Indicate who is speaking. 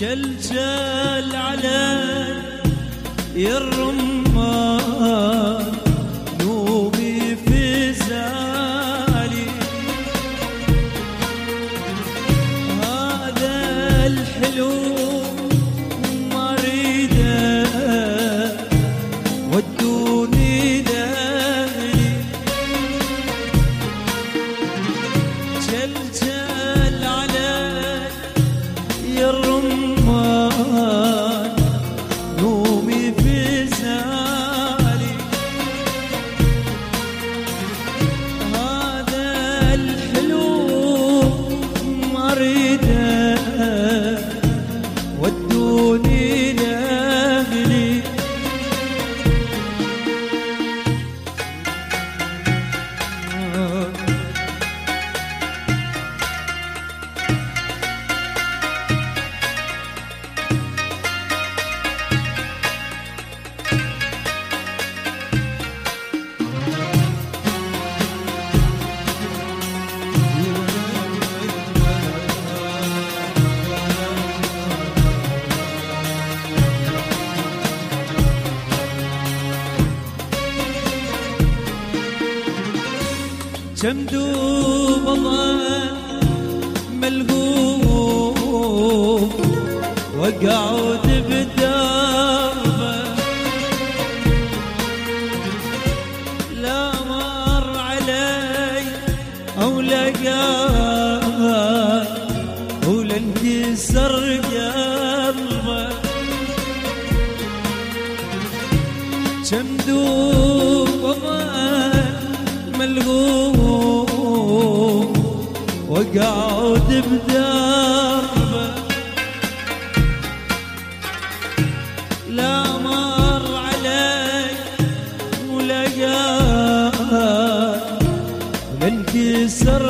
Speaker 1: جلجل علي الرمان نومي في زالي. هذا الحلو كم دوب ظل ملهوف وقعد بدربه لا مر علي أو لقاي ولا انكسر قلبه. كم دوب وقعد بدربه لا مر علي ولا قال انكسر